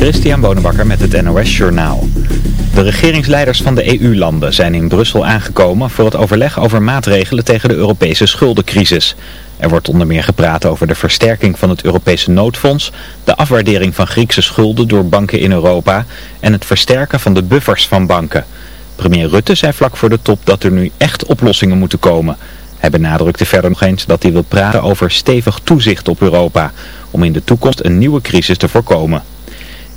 Christian Bonenbakker met het NOS Journaal. De regeringsleiders van de EU-landen zijn in Brussel aangekomen voor het overleg over maatregelen tegen de Europese schuldencrisis. Er wordt onder meer gepraat over de versterking van het Europese noodfonds, de afwaardering van Griekse schulden door banken in Europa en het versterken van de buffers van banken. Premier Rutte zei vlak voor de top dat er nu echt oplossingen moeten komen. Hij benadrukte verder nog eens dat hij wil praten over stevig toezicht op Europa, om in de toekomst een nieuwe crisis te voorkomen.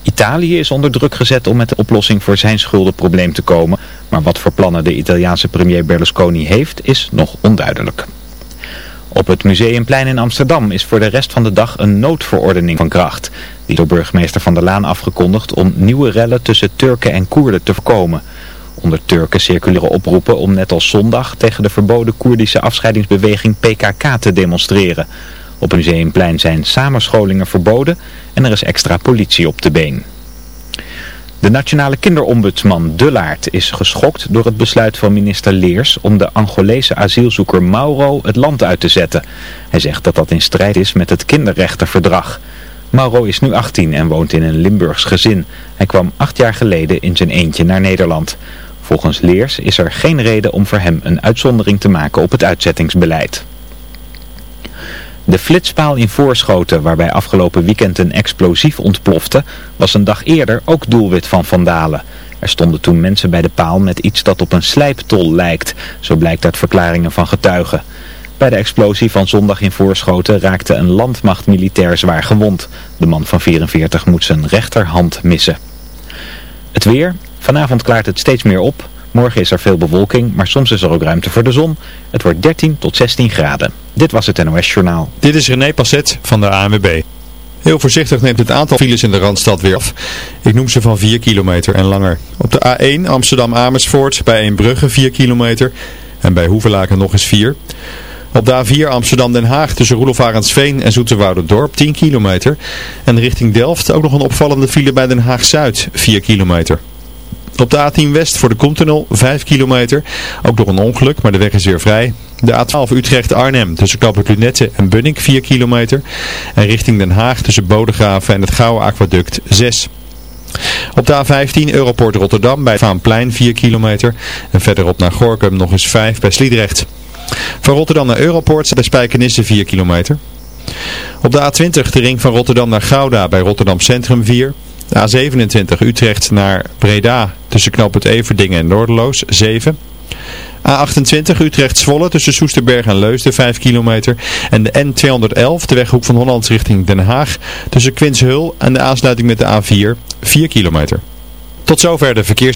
Italië is onder druk gezet om met de oplossing voor zijn schuldenprobleem te komen. Maar wat voor plannen de Italiaanse premier Berlusconi heeft, is nog onduidelijk. Op het Museumplein in Amsterdam is voor de rest van de dag een noodverordening van kracht. Die door burgemeester Van der Laan afgekondigd om nieuwe rellen tussen Turken en Koerden te voorkomen. Onder Turken circuleren oproepen om net als zondag tegen de verboden Koerdische afscheidingsbeweging PKK te demonstreren. Op Museumplein zijn samenscholingen verboden en er is extra politie op de been. De nationale kinderombudsman Dullaert is geschokt door het besluit van minister Leers om de Angolese asielzoeker Mauro het land uit te zetten. Hij zegt dat dat in strijd is met het kinderrechtenverdrag. Mauro is nu 18 en woont in een Limburgs gezin. Hij kwam acht jaar geleden in zijn eentje naar Nederland. Volgens Leers is er geen reden om voor hem een uitzondering te maken op het uitzettingsbeleid. De flitspaal in Voorschoten, waarbij afgelopen weekend een explosief ontplofte, was een dag eerder ook doelwit van vandalen. Er stonden toen mensen bij de paal met iets dat op een slijptol lijkt, zo blijkt uit verklaringen van getuigen. Bij de explosie van zondag in Voorschoten raakte een landmachtmilitair zwaar gewond. De man van 44 moet zijn rechterhand missen. Het weer. Vanavond klaart het steeds meer op. Morgen is er veel bewolking, maar soms is er ook ruimte voor de zon. Het wordt 13 tot 16 graden. Dit was het NOS Journaal. Dit is René Passet van de ANWB. Heel voorzichtig neemt het aantal files in de Randstad weer af. Ik noem ze van 4 kilometer en langer. Op de A1 Amsterdam-Amersfoort bij Eembrugge 4 kilometer en bij Hoevelaken nog eens 4. Op de A4 Amsterdam-Den Haag tussen Roelof Arendsveen en Dorp 10 kilometer. En richting Delft ook nog een opvallende file bij Den Haag-Zuid 4 kilometer. Op de A10 West voor de Koentunnel 5 kilometer. Ook door een ongeluk, maar de weg is weer vrij. De A12 Utrecht-Arnhem tussen Knoopert Lunette en Bunnik 4 kilometer. En richting Den Haag tussen Bodegraven en het Gouwe Aquaduct 6 op de A15 Europort Rotterdam bij Vaanplein 4 kilometer. En verderop naar Gorkum nog eens 5 bij Sliedrecht. Van Rotterdam naar Europort bij Spijkenisse 4 kilometer. Op de A20 de ring van Rotterdam naar Gouda bij Rotterdam Centrum 4. De A27 Utrecht naar Breda tussen knooppunt Everdingen en Noorderloos 7. A28 Utrecht-Zwolle tussen Soesterberg en Leusden 5 kilometer. En de N211 de weghoek van Holland richting Den Haag tussen Quinshul en de aansluiting met de A4 4 kilometer. Tot zover de verkeers...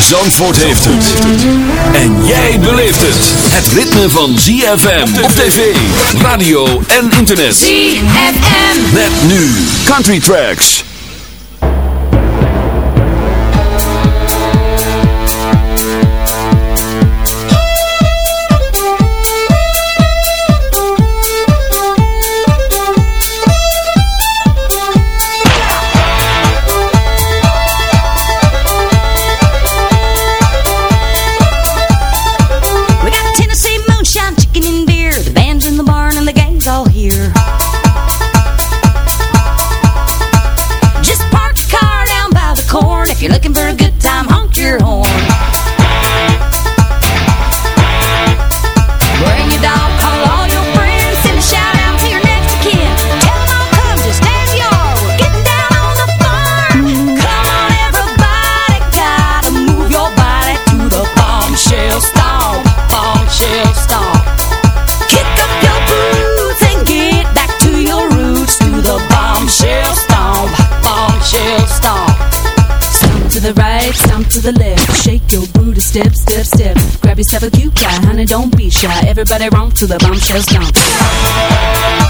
Zandvoort heeft het. En jij beleeft het. Het ritme van ZFM op tv, radio en internet. ZFM. Met nu Country Tracks. The left. Shake your booty, step, step, step. Grab yourself a cute guy, honey, don't be shy. Everybody romp to the bombshells dump.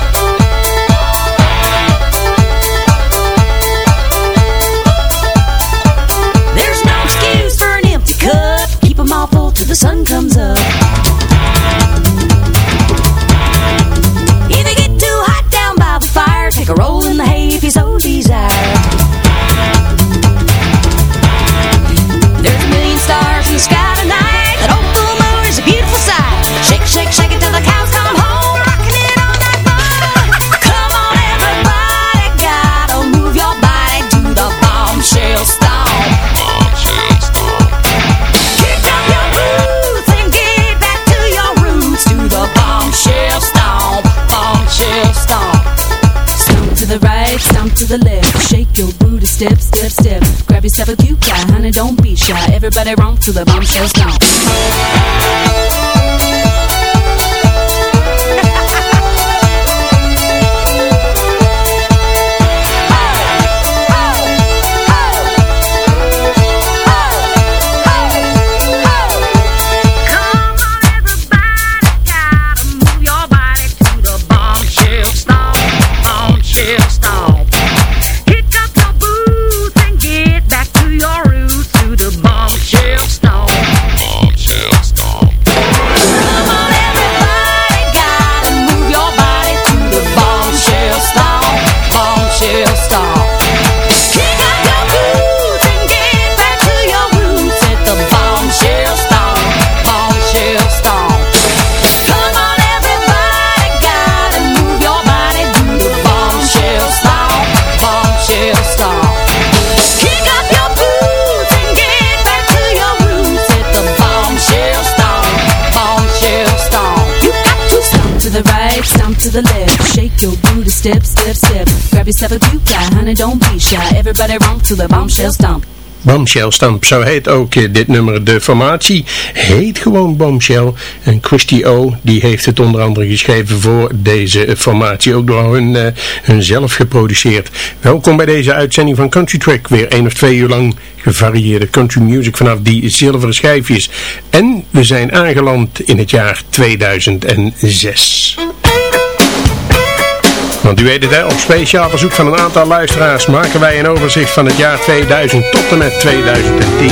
Yourself a cute guy, honey, don't be shy. Everybody romp to the bombshell stomp. Step, step, step. Grab yourself a cute guy, honey, don't be shy. Everybody romp to the bombshell stomp. Bombshell Stamp, zo heet ook eh, dit nummer. De formatie heet gewoon Bombshell. En Christy O, die heeft het onder andere geschreven voor deze formatie. Ook door hun, eh, hun zelf geproduceerd. Welkom bij deze uitzending van Country Track. Weer één of twee uur lang gevarieerde country music vanaf die zilveren schijfjes. En we zijn aangeland in het jaar 2006. Want u weet het hè, op speciaal verzoek van een aantal luisteraars maken wij een overzicht van het jaar 2000 tot en met 2010.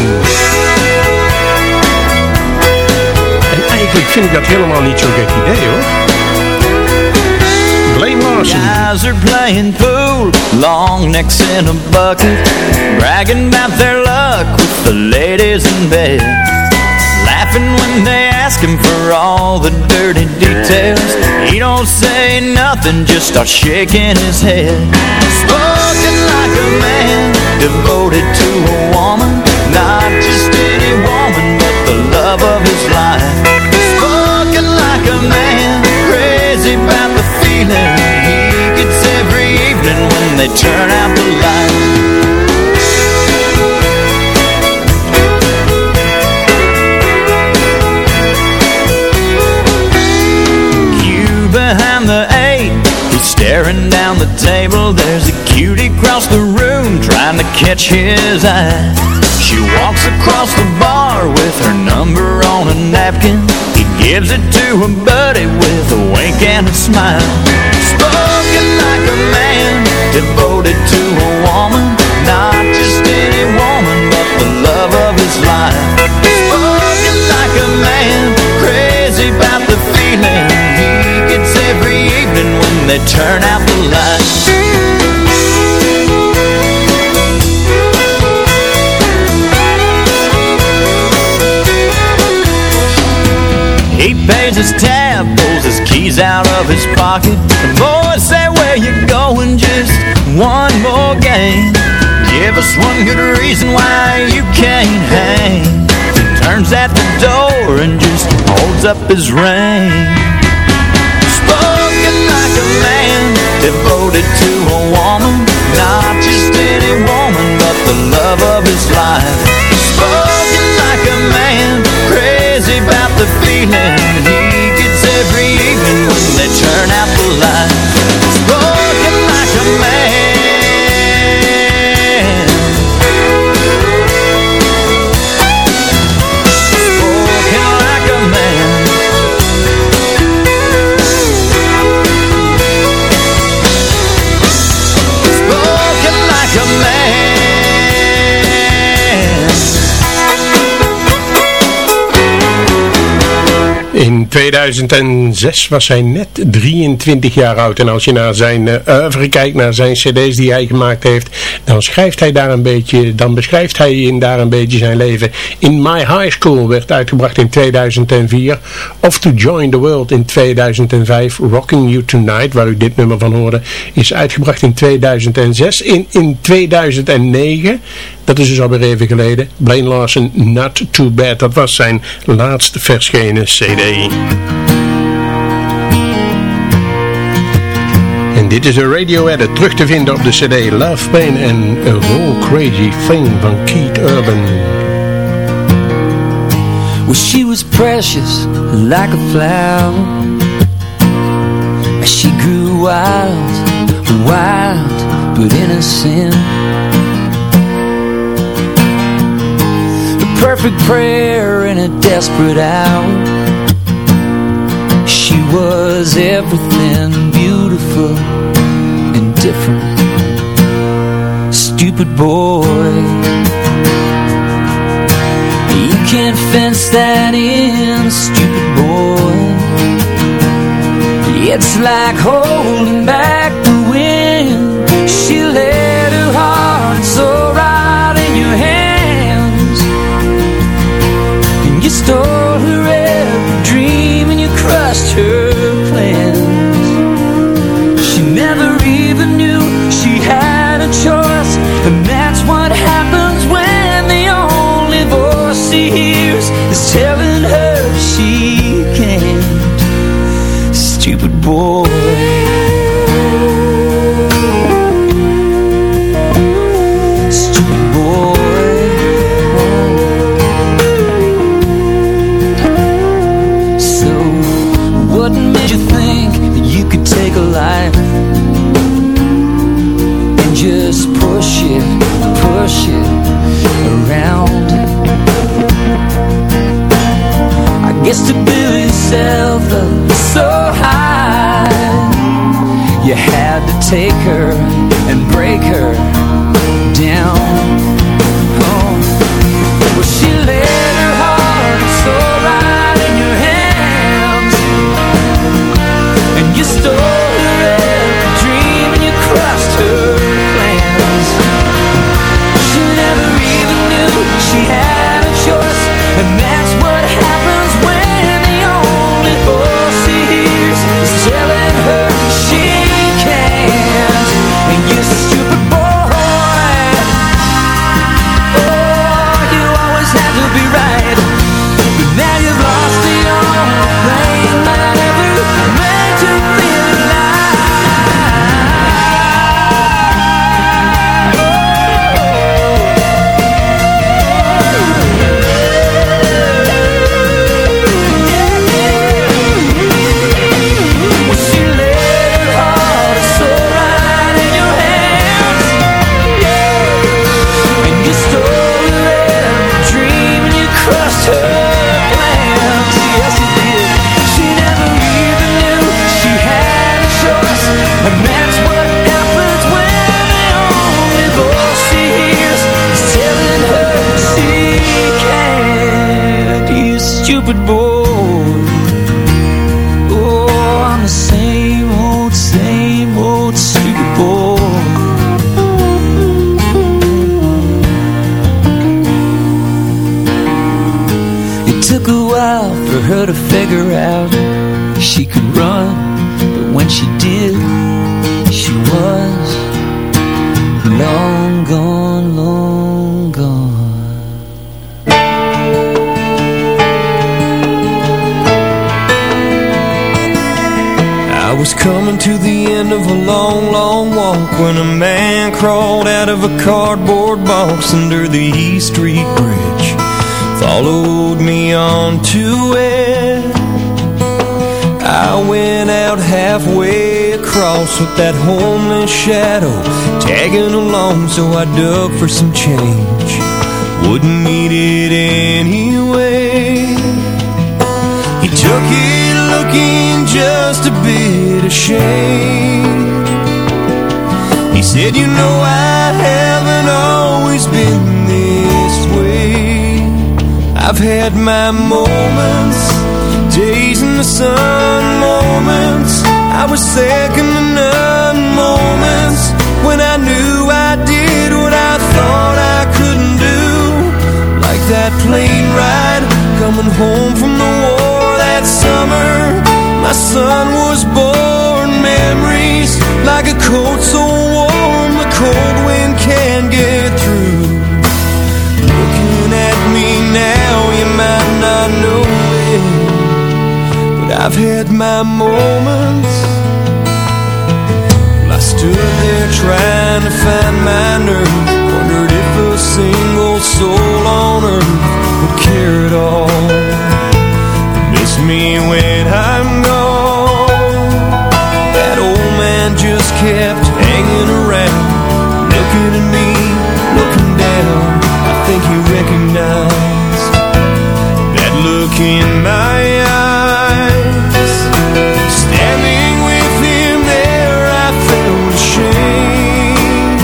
En eigenlijk vind ik dat helemaal niet zo'n gek idee hoor. Blame Larson. Guys are playing pool, long necks in a bucket, bragging about their luck with the ladies in bed. Laughing when they ask him for all the dirty details. He don't say nothing, just starts shaking his head. Spoken like a man, devoted to a woman, not just any woman, but the love of his life. Spoken like a man, crazy about the feeling he gets every evening when they turn out the lights. Behind the eight, he's staring down the table. There's a cutie across the room trying to catch his eye. She walks across the bar with her number on a napkin. He gives it to her buddy with a wink and a smile. Spoken like a man, devoted to a woman, not just any woman, but the love of his life. Spoken like a man, crazy about they turn out the lights. He pays his tab, pulls his keys out of his pocket. The boys say, where you going? Just one more game. Give us one good reason why you can't hang. He turns at the door and just holds up his ring. Devoted to a woman. Not just any woman, but the love of his life. Spoken like a man, crazy about the feeling he gets every evening when they turn out the lights. 2006 was hij net 23 jaar oud. En als je naar zijn uh, oeuvre kijkt, naar zijn cd's die hij gemaakt heeft, dan schrijft hij daar een beetje, dan beschrijft hij in daar een beetje zijn leven. In My High School werd uitgebracht in 2004. Of To Join the World in 2005. Rocking You Tonight, waar u dit nummer van hoorde, is uitgebracht in 2006. In, in 2009, dat is dus alweer even geleden, Blaine Larson, Not Too Bad. Dat was zijn laatst verschenen cd. En dit is een radio edit terug te vinden op de cd Love Pain and A Whole Crazy Thing van Keith Urban. Well, she was precious, like a flower she grew wild, wild, but innocent perfect prayer in a desperate hour. She was everything beautiful and different. Stupid boy. You can't fence that in, stupid boy. It's like holding back the wind. She let And while for her to figure out she could run, but when she did, she was long gone, long gone. I was coming to the end of a long, long walk when a man crawled out of a cardboard box under the East Street Bridge. Followed me on to it. I went out halfway across with that homeless shadow tagging along, so I dug for some change. Wouldn't need it anyway. He took it looking just a bit ashamed. He said, You know, I haven't always been. I've had my moments, Days in the sun, moments. I was second to none, moments When I knew I did what I thought I couldn't do. Like that plane ride Coming home from the war that summer. My son was born Memories like a coat so warm The cold wind can't get through. Looking at me now You might not know it. But I've had my moments. Well, I stood there trying to find my nerve. Wondered if a single soul on earth Would care at all. Miss me when I'm gone. That old man just kept hanging around Looking in my eyes. Standing with him there I felt ashamed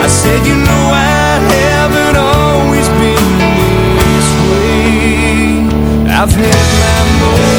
I said you know I haven't always been this way? I've had my moments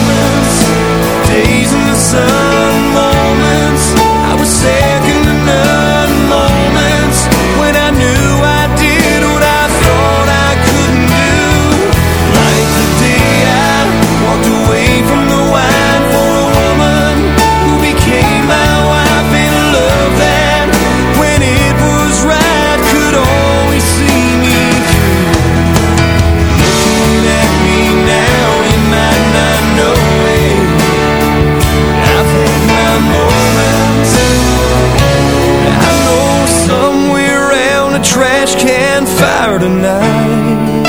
fire tonight.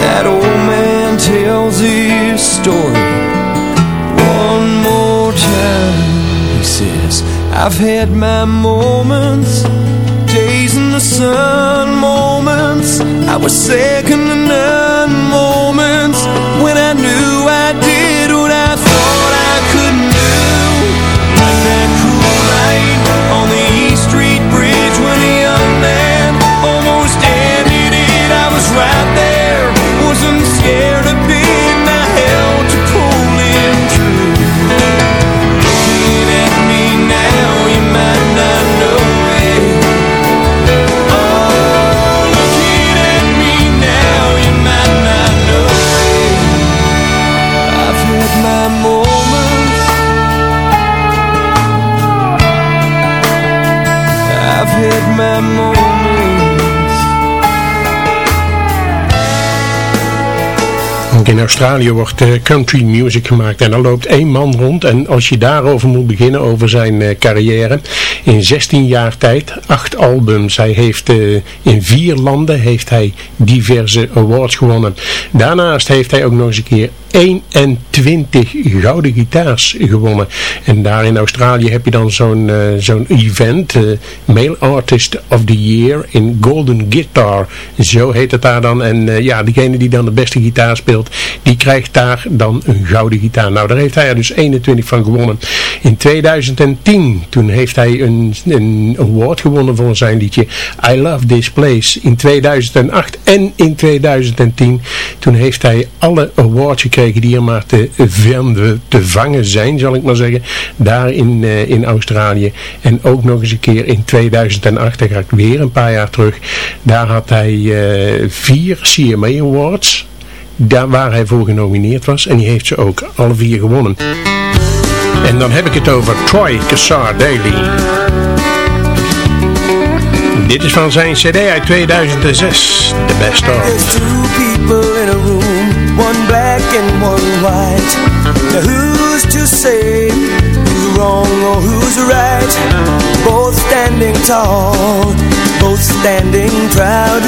That old man tells his story. One more time He says I've had my moments Days in the sun moments. I was second to none In Australië wordt eh, country music gemaakt en er loopt één man rond en als je daarover moet beginnen, over zijn eh, carrière, in 16 jaar tijd, acht albums. Hij heeft eh, in vier landen heeft hij diverse awards gewonnen. Daarnaast heeft hij ook nog eens een keer 21 gouden gitaars gewonnen. En daar in Australië heb je dan zo'n eh, zo'n event, eh, Male Artist of the Year in Golden Guitar. Zo heet het daar dan. En eh, ja, degene die dan de beste gitaar speelt, die krijgt daar dan een gouden gitaar. Nou, daar heeft hij er dus 21 van gewonnen. In 2010, toen heeft hij een, een award gewonnen voor zijn liedje I Love This Place. In 2008 en in 2010, toen heeft hij alle awards gekregen die er maar te, te vangen zijn, zal ik maar zeggen, daar in, eh, in Australië. En ook nog eens een keer in 2008, daar ga ik weer een paar jaar terug, daar had hij eh, vier CMA Awards, daar waar hij voor genomineerd was. En die heeft ze ook alle vier gewonnen. En dan heb ik het over Troy Cassar Daly. Dit is van zijn cd uit 2006, The Best Of. One black and one white. Now who's to say who's wrong or who's right? Both standing tall, both standing proud,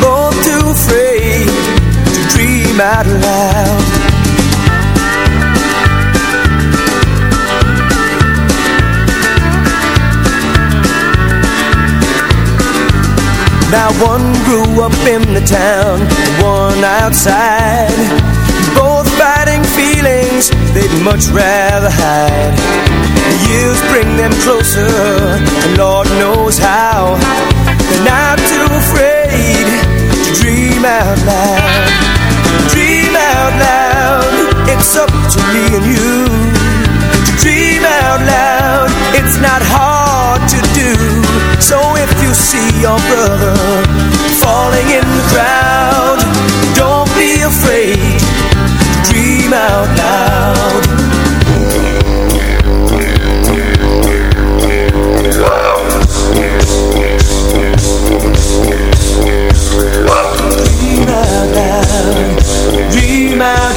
both too afraid to dream out loud. Now one grew up in the town, one outside Both fighting feelings they'd much rather hide The years bring them closer, and Lord knows how They're not too afraid to dream out loud Dream out loud, it's up to me and you. To Dream out loud, it's not hard to do. So if you see your brother falling in the crowd, don't be afraid. Dream out loud. Dream out loud, dream out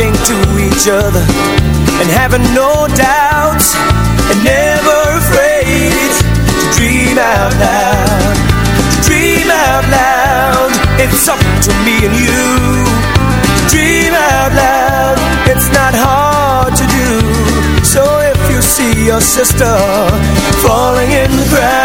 Talking to each other and having no doubts and never afraid to dream out loud. To dream out loud. It's up to me and you. To dream out loud. It's not hard to do. So if you see your sister falling in the ground,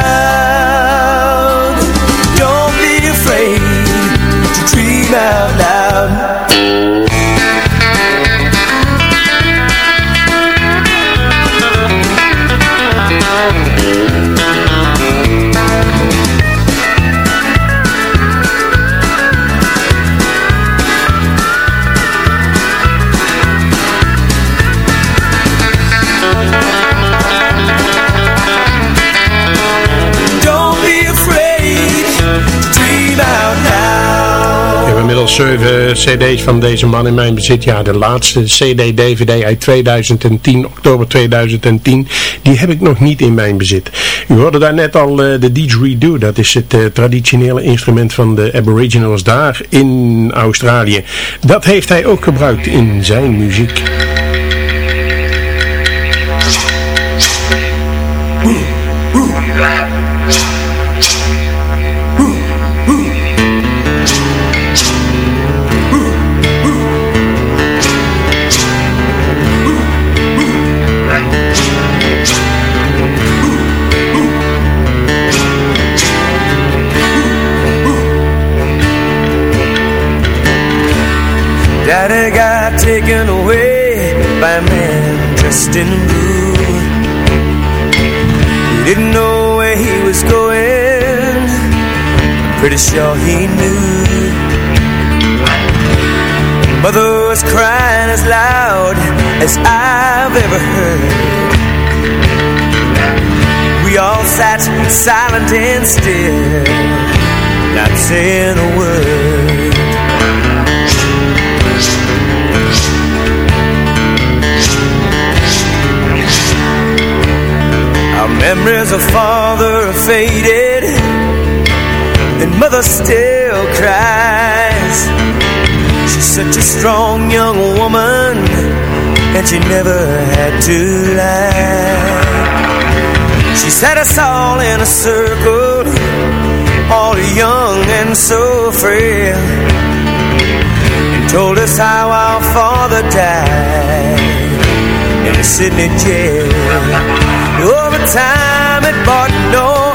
now. Ik heb inmiddels zeven cd's van deze man in mijn bezit. Ja, de laatste cd-dvd uit 2010, oktober 2010, die heb ik nog niet in mijn bezit. U hoorde daar net al eh, de didgeridoo. Dat is het eh, traditionele instrument van de aboriginals daar in Australië. Dat heeft hij ook gebruikt in zijn muziek. In blue. He didn't know where he was going. Pretty sure he knew. Mother was crying as loud as I've ever heard. We all sat silent and still, not saying a word. Memories of father are faded And mother still cries She's such a strong young woman And she never had to lie She set us all in a circle All young and so frail And told us how our father died in a Sydney jail. Over time it brought no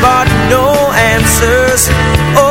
brought no answers. Oh,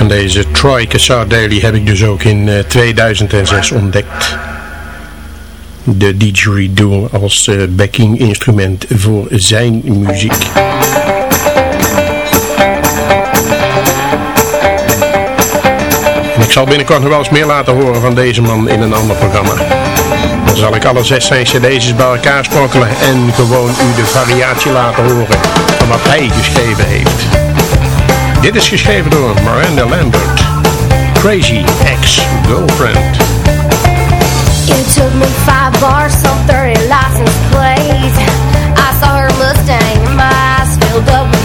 van deze Troy Cassar Daly heb ik dus ook in eh, 2006 ontdekt. De didgeridoo als eh, backing instrument voor zijn muziek. Ik zal binnenkort nog wel eens meer laten horen van deze man in een ander programma. Dan zal ik alle zes zijn cd's bij elkaar sprokkelen en gewoon u de variatie laten horen van wat hij geschreven heeft. Dit is geschreven door Miranda Lambert. Crazy Ex-Girlfriend. It took me five bars, so 30 license plates. I saw her Mustang, my eyes filled up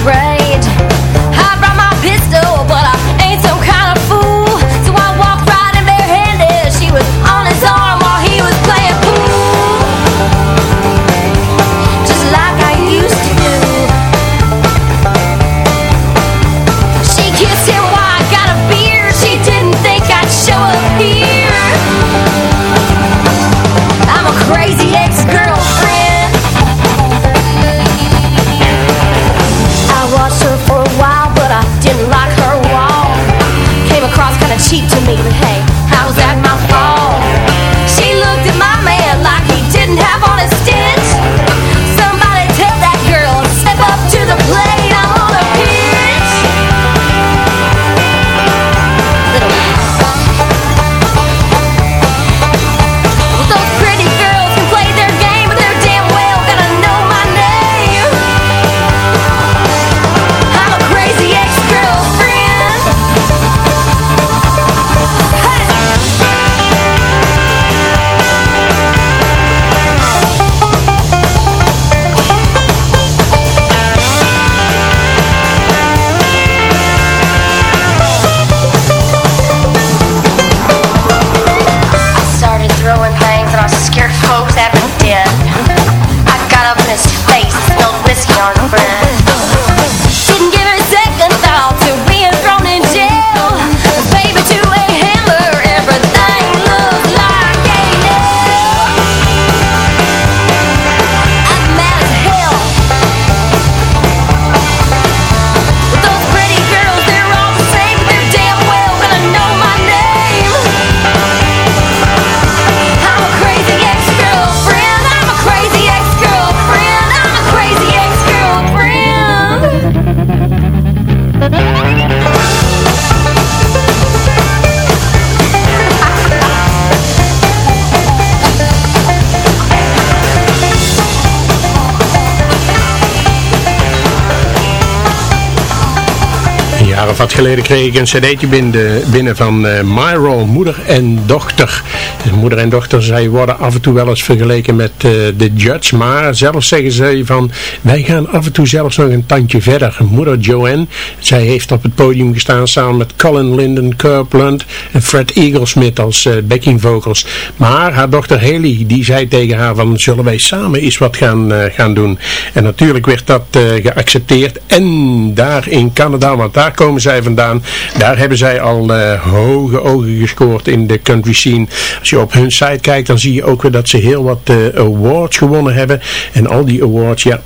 geleden kreeg ik een cd'tje binnen, binnen van uh, Myro, moeder en dochter. En moeder en dochter, zij worden af en toe wel eens vergeleken met eh, de Judge. Maar zelf zeggen ze van, wij gaan af en toe zelfs nog een tandje verder. Moeder Joanne, zij heeft op het podium gestaan samen met Colin Linden Copeland en Fred Eaglesmith als uh, backing vocals. Maar haar dochter Haley, die zei tegen haar van, zullen wij samen eens wat gaan, gaan doen. En natuurlijk werd dat geaccepteerd. En daar in Canada, want daar komen zij vandaan. Daar hebben zij al uh, hoge ogen gescoord in de country scene. Als je op hun site kijkt, dan zie je ook weer dat ze heel wat uh, awards gewonnen hebben. En al die awards, ja,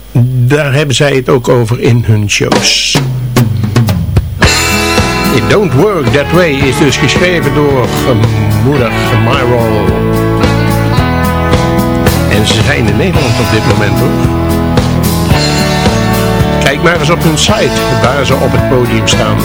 daar hebben zij het ook over in hun shows. It Don't Work That Way is dus geschreven door moeder Myro. En ze zijn in Nederland op dit moment hoor. Kijk maar eens op hun site, waar ze op het podium staan.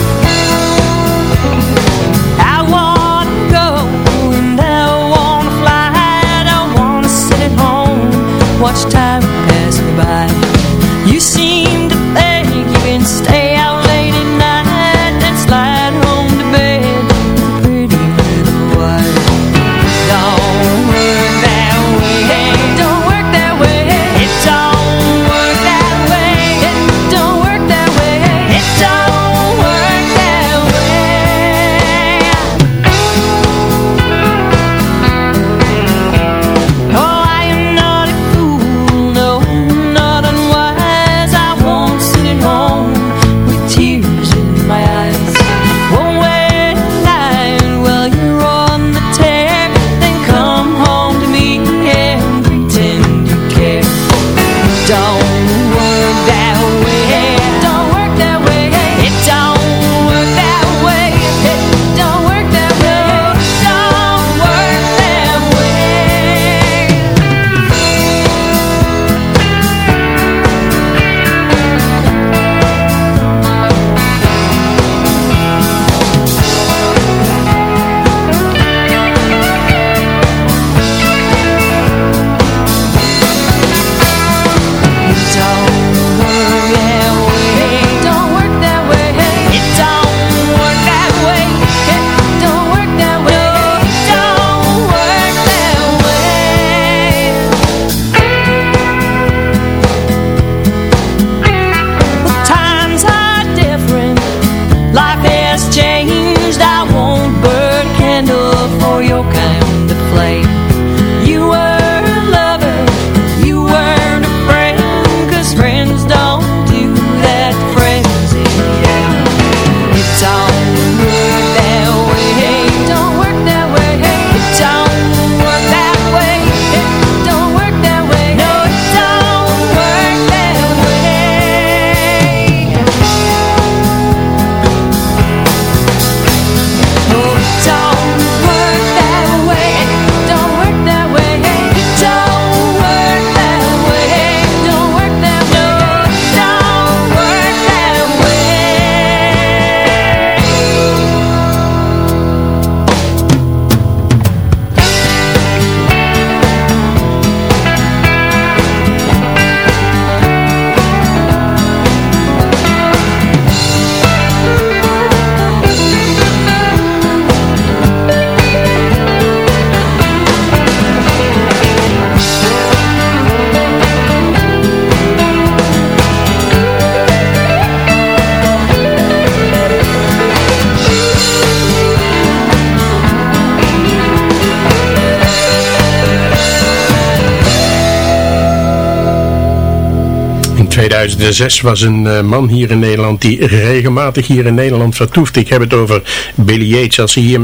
2006 was een eh, man hier in Nederland die regelmatig hier in Nederland vertoeft. Ik heb het over Billy Yates. Als hij hier,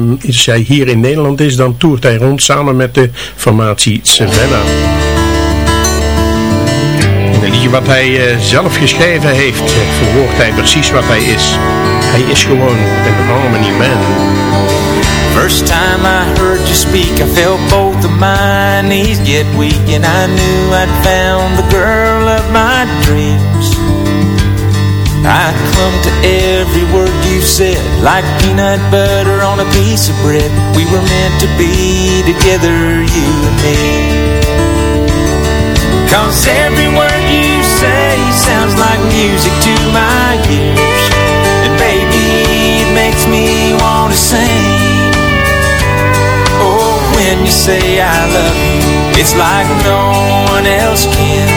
hier in Nederland is, dan toert hij rond samen met de formatie Savannah. Een liedje wat hij eh, zelf geschreven heeft, verwoordt hij precies wat hij is. Hij is gewoon een harmony man. First time I heard you speak, I felt my knees get weak, and I knew I'd found the girl of my dreams. I clung to every word you said, like peanut butter on a piece of bread. We were meant to be together, you and me. Cause every word you say sounds like music to my ears, and baby, it makes me wanna sing when you say I love you It's like no one else can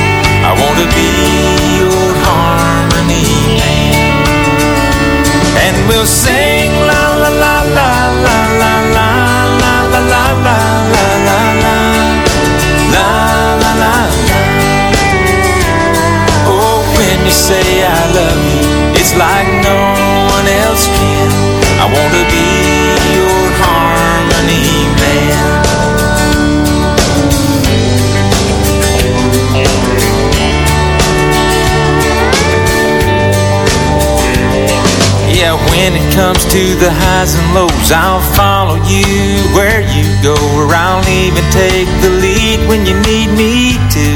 I wanna be your harmony man And we'll sing la la la la la la la la la la la la la la La la la Oh, when you say I love you It's like no when it comes to the highs and lows, I'll follow you where you go, or I'll even take the lead when you need me to.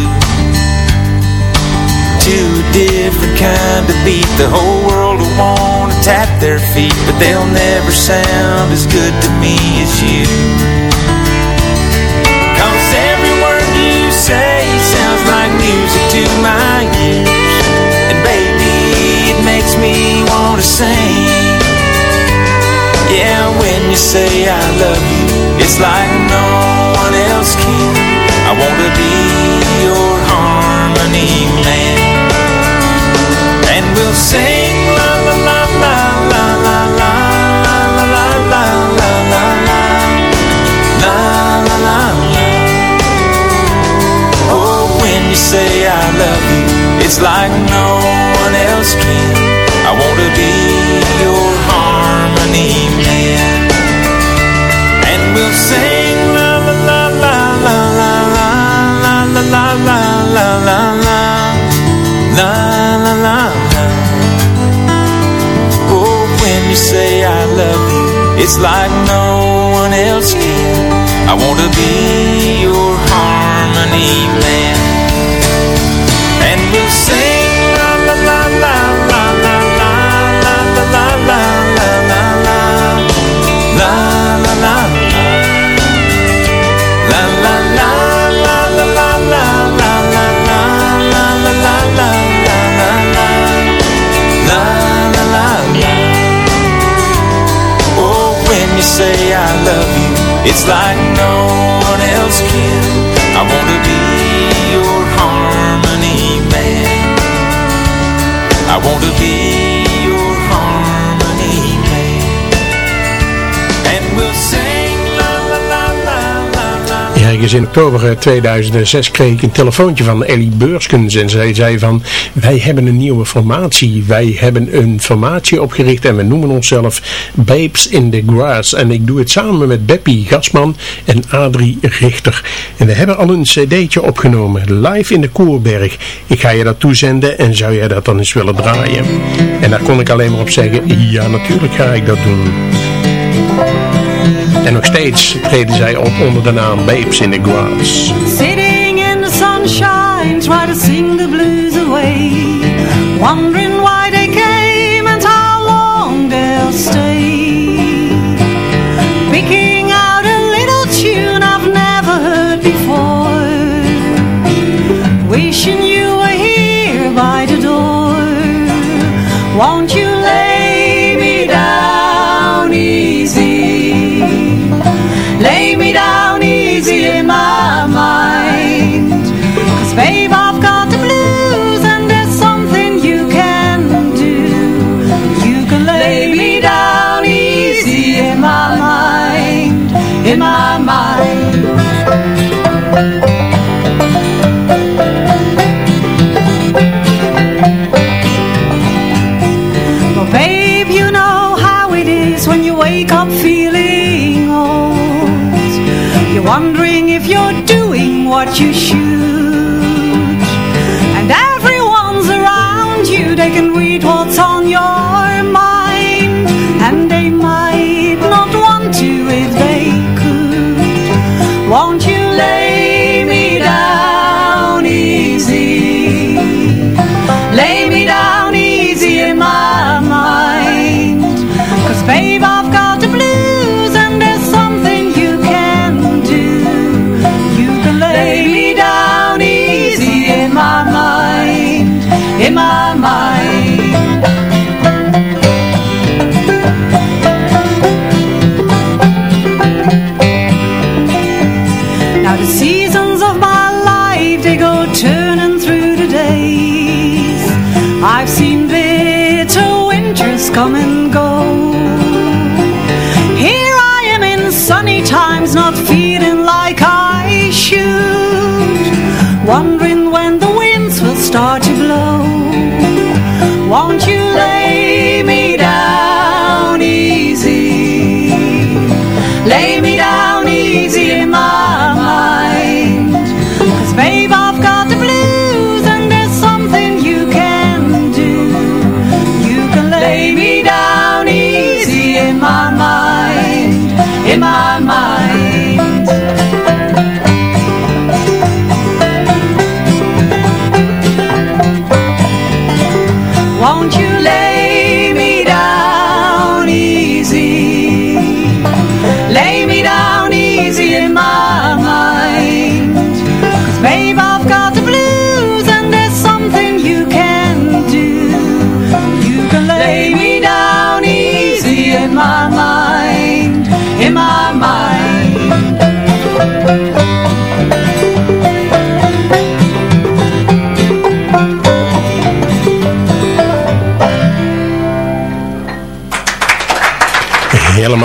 A different kind of beat, the whole world will wanna tap their feet, but they'll never sound as good to me as you. Cause every word you say sounds like music to my ears, and baby, it makes me wanna sing. You say I love you, it's like no one else can. I wanna be your harmony man. And we'll sing la la la la la la la la la la la la la la la Oh, when you say I love you, it's like no one else can. I wanna be your harmony. We'll sing la la la la la la la la la la la la la la la la Oh, when you say I love you, it's like no one else can. I wanna be your harmony man. Say I love you. It's like no one else can. I wanna be your harmony man. I wanna be Ergens in oktober eh, 2006 kreeg ik een telefoontje van Ellie Beurskens en zij zei van wij hebben een nieuwe formatie, wij hebben een formatie opgericht en we noemen onszelf Babes in the Grass. En ik doe het samen met Beppie Gasman en Adrie Richter. En we hebben al een cd'tje opgenomen live in de Koerberg. Ik ga je dat toezenden en zou jij dat dan eens willen draaien? En daar kon ik alleen maar op zeggen ja natuurlijk ga ik dat doen en nog steeds treden zij op onder de naam Babes in the Grass. Sitting in the sunshine, try to sing the blues away. Wondering why they came and how long they'll stay. Picking out a little tune I've never heard before. Wishing you were here by the door. Won't you you should.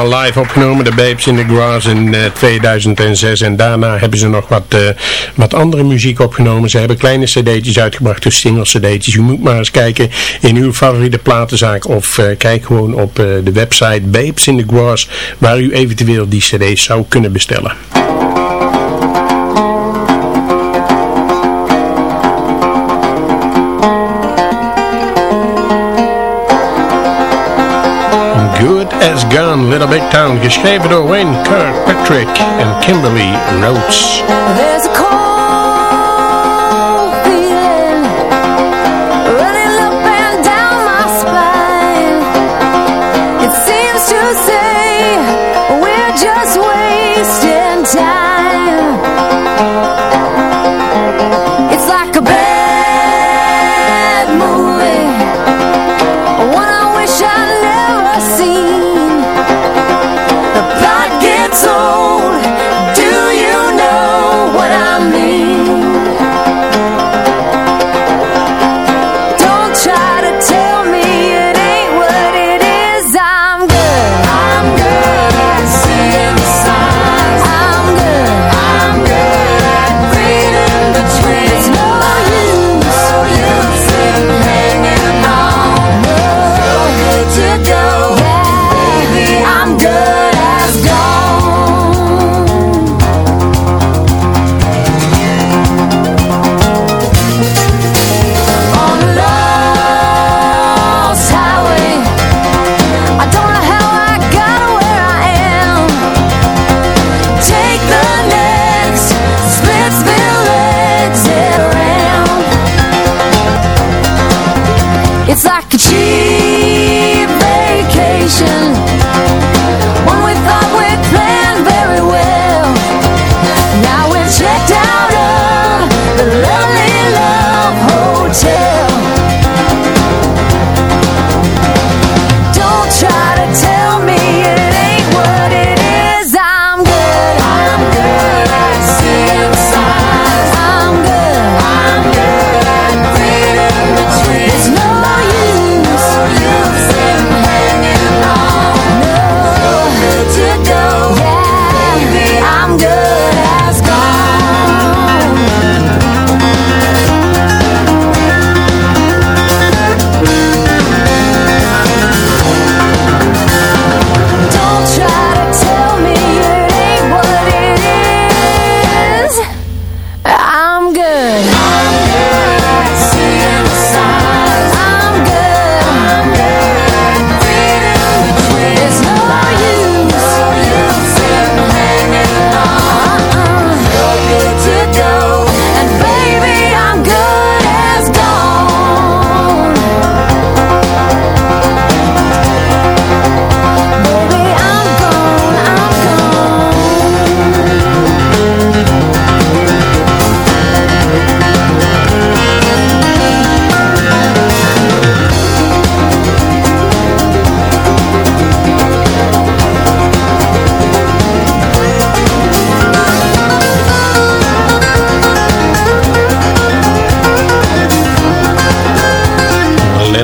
live opgenomen, de Babes in the Grass in eh, 2006. En daarna hebben ze nog wat, eh, wat andere muziek opgenomen. Ze hebben kleine cd'tjes uitgebracht, dus single cd'tjes. U moet maar eens kijken in uw favoriete platenzaak of eh, kijk gewoon op de website Babes in the Grass waar u eventueel die cd's zou kunnen bestellen. Gun, Little Big Town, geschreven Wayne, Wayne Kirkpatrick and Kimberly Roads.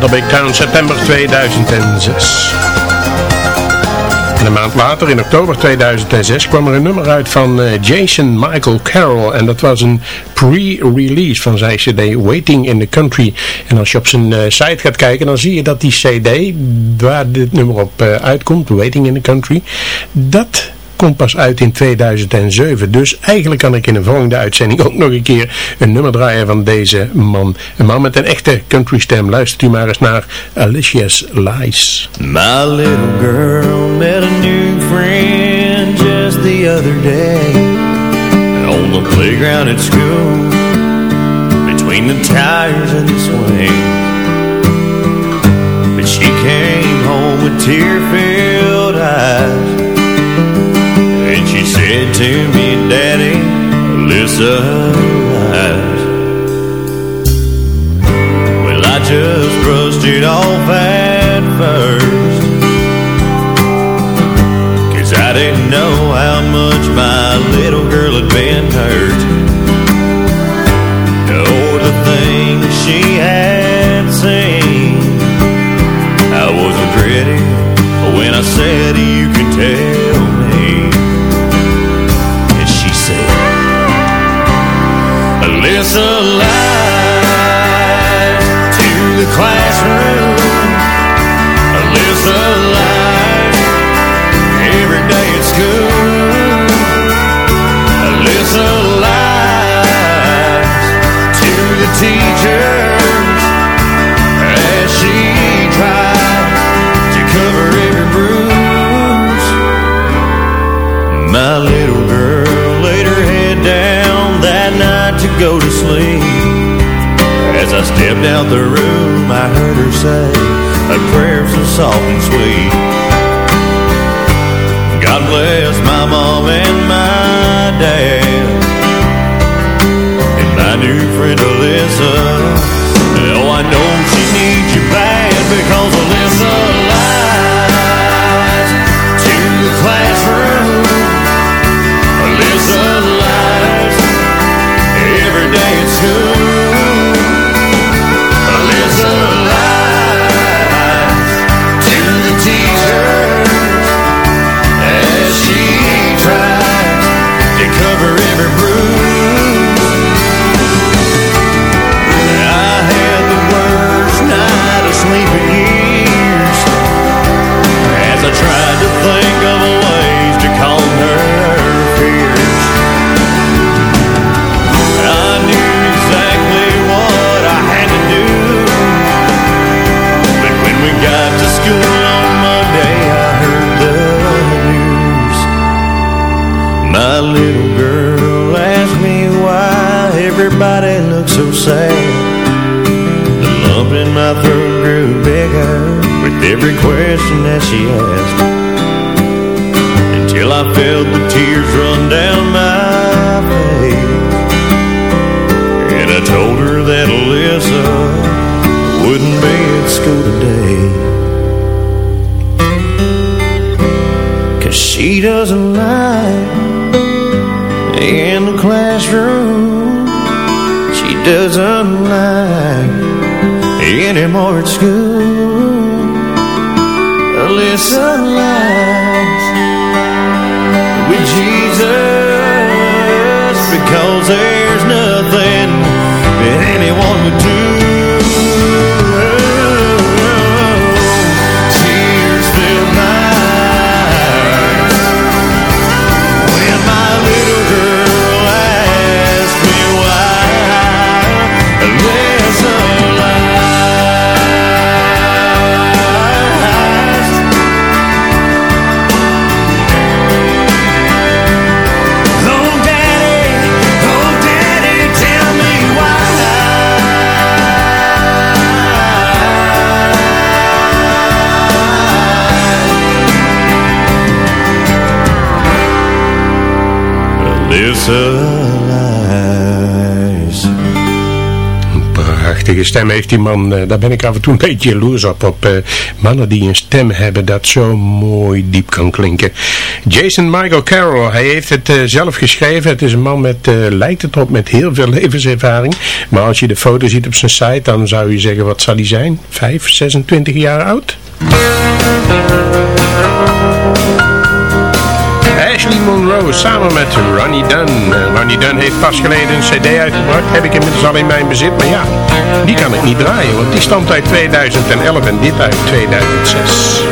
Town, september 2006. En een maand later, in oktober 2006, kwam er een nummer uit van eh, Jason Michael Carroll. En dat was een pre-release van zijn cd Waiting in the Country. En als je op zijn eh, site gaat kijken, dan zie je dat die cd, waar dit nummer op eh, uitkomt, Waiting in the Country, dat komt pas uit in 2007. Dus eigenlijk kan ik in een volgende uitzending ook nog een keer een nummer draaien van deze man. Een man met een echte country stem. Luistert u maar eens naar Alicia's Lies. Little girl met a new friend just the other day On the playground at school Between the and But she came home with tear-filled eyes said to me, Daddy, Alyssa lies Well, I just brushed it off at first Cause I didn't know how much my little girl had been hurt. Or the things she had seen I wasn't ready when I said you could tell Alyssa Out the room I heard her say a prayer so soft and sweet. God bless my mom and my dad And my new friend Alyssa. Oh, I know she needs you bad Because Alyssa everybody looked so sad. The lump in my throat grew bigger with every question that she asked. Until I felt the tears run down my face. And I told her that Alyssa wouldn't be at school today. Cause she doesn't like in the classroom. Doesn't like anymore at school. Alyssa lies with Jesus because there's nothing that anyone would do. Prachtige stem heeft die man. Eh, daar ben ik af en toe een beetje jaloers op. Op eh, mannen die een stem hebben dat zo mooi diep kan klinken. Jason Michael Carroll, hij heeft het zelf geschreven. Het is een man met, lijkt het op, met heel veel levenservaring. Maar als je de foto ziet op zijn site, dan zou je zeggen, wat zal hij zijn? 5, 26 jaar oud? Samen met Ronnie Dunn. Uh, Ronnie Dunn heeft pas geleden een cd uitgebracht. Heb ik inmiddels al in mijn bezit. Maar ja, die kan ik niet draaien. Want die stamt uit 2011 en dit uit 2006.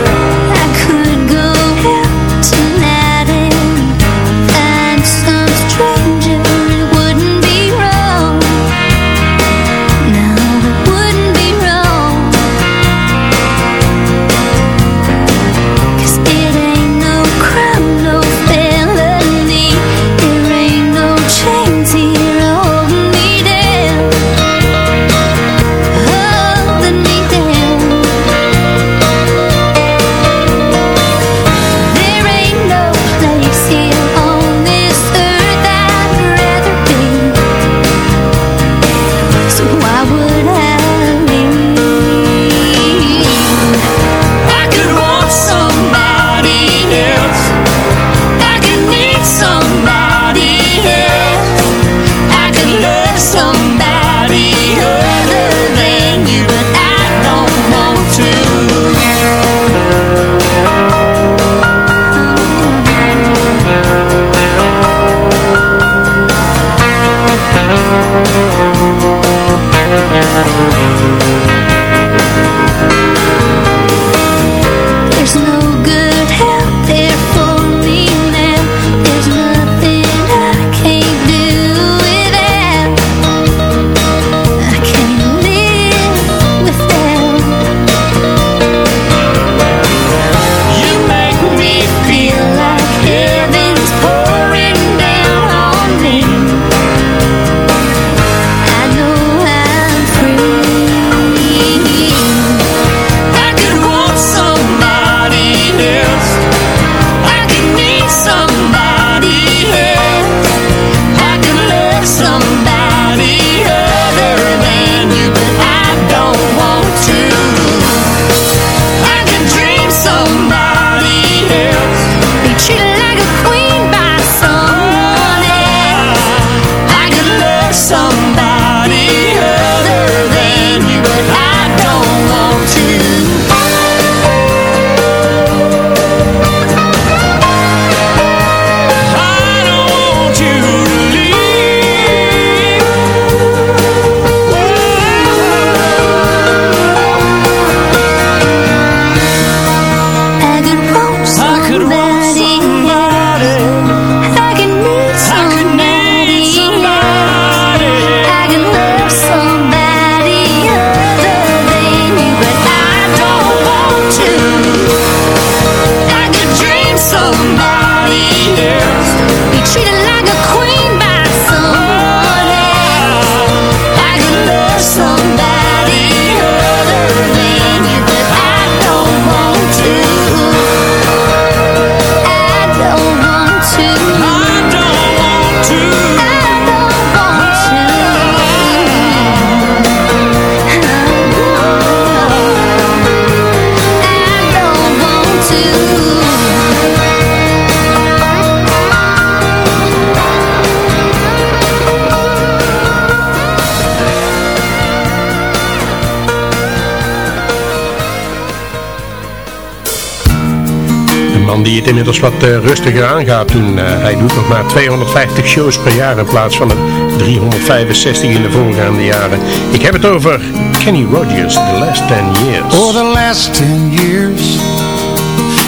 Het inmiddels wat uh, rustiger aangaat doen. Uh, hij doet nog maar 250 shows per jaar in plaats van de 365 in de voorgaande jaren. Ik heb het over Kenny Rogers, The Last 10 Years. Oh, the last 10 years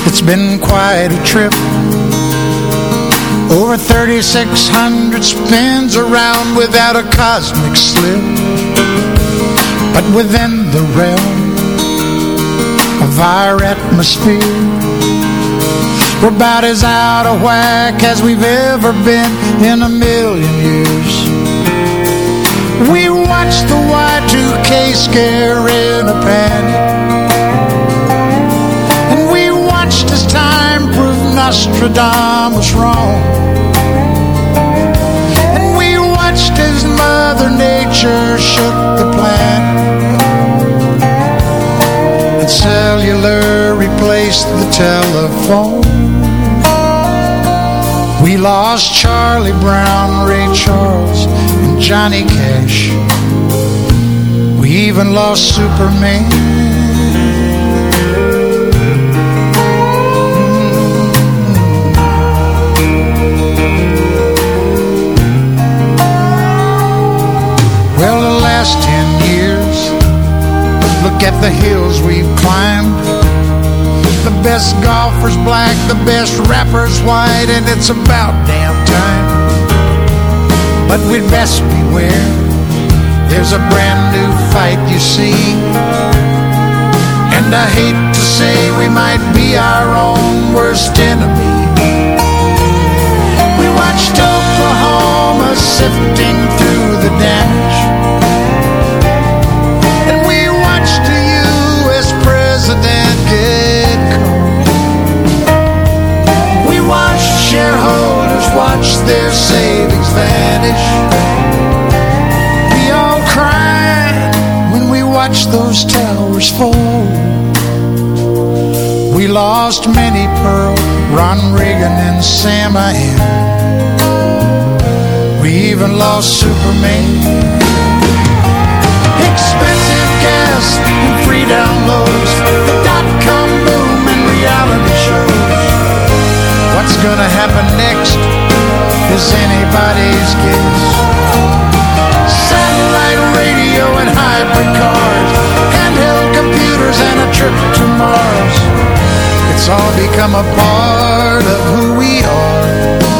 It's been quite a trip Over 3600 spins around without a cosmic slip But within the realm of our atmosphere we're about as out of whack as we've ever been in a million years. We watched the Y2K scare in a panic. And we watched as time proved Nostradamus wrong. And we watched as Mother Nature shook the planet had cellular replaced the telephone. We lost Charlie Brown, Ray Charles, and Johnny Cash. We even lost Superman. Well, the last ten look at the hills we've climbed. The best golfers black, the best rappers white, and it's about damn time. But we'd best beware, there's a brand new fight, you see. And I hate to say we might be our own worst enemy. We watched Oklahoma sifting through the damage. Watch their savings vanish. We all cry when we watch those towers fall. We lost Minnie Pearl, Ron Reagan, and Sam I am. We even lost Superman. Expensive gas and free downloads, the dot-com boom and reality shows. What's gonna happen next is anybody's guess. Satellite radio and hybrid cars, handheld computers and a trip to Mars. It's all become a part of who we are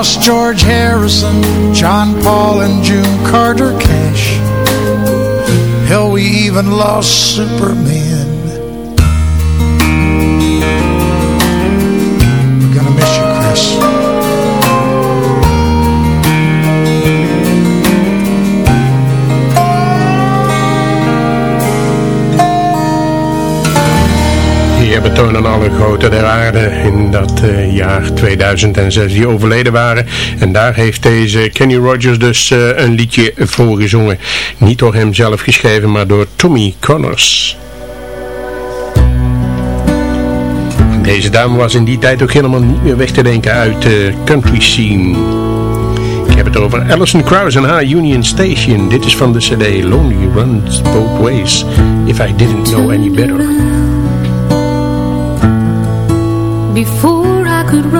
lost George Harrison, John Paul, and June Carter Cash. Hell, we even lost Superman. Die betonen alle grote der aarde in dat eh, jaar 2006 die overleden waren. En daar heeft deze Kenny Rogers dus eh, een liedje voor gezongen. Niet door hem zelf geschreven, maar door Tommy Connors. Deze dame was in die tijd ook helemaal niet meer weg te denken uit de country scene. Ik heb het over Alison Krauss en haar Union Station. Dit is van de cd Lonely Runs Both Ways. If I Didn't Know Any Better. Before I could run,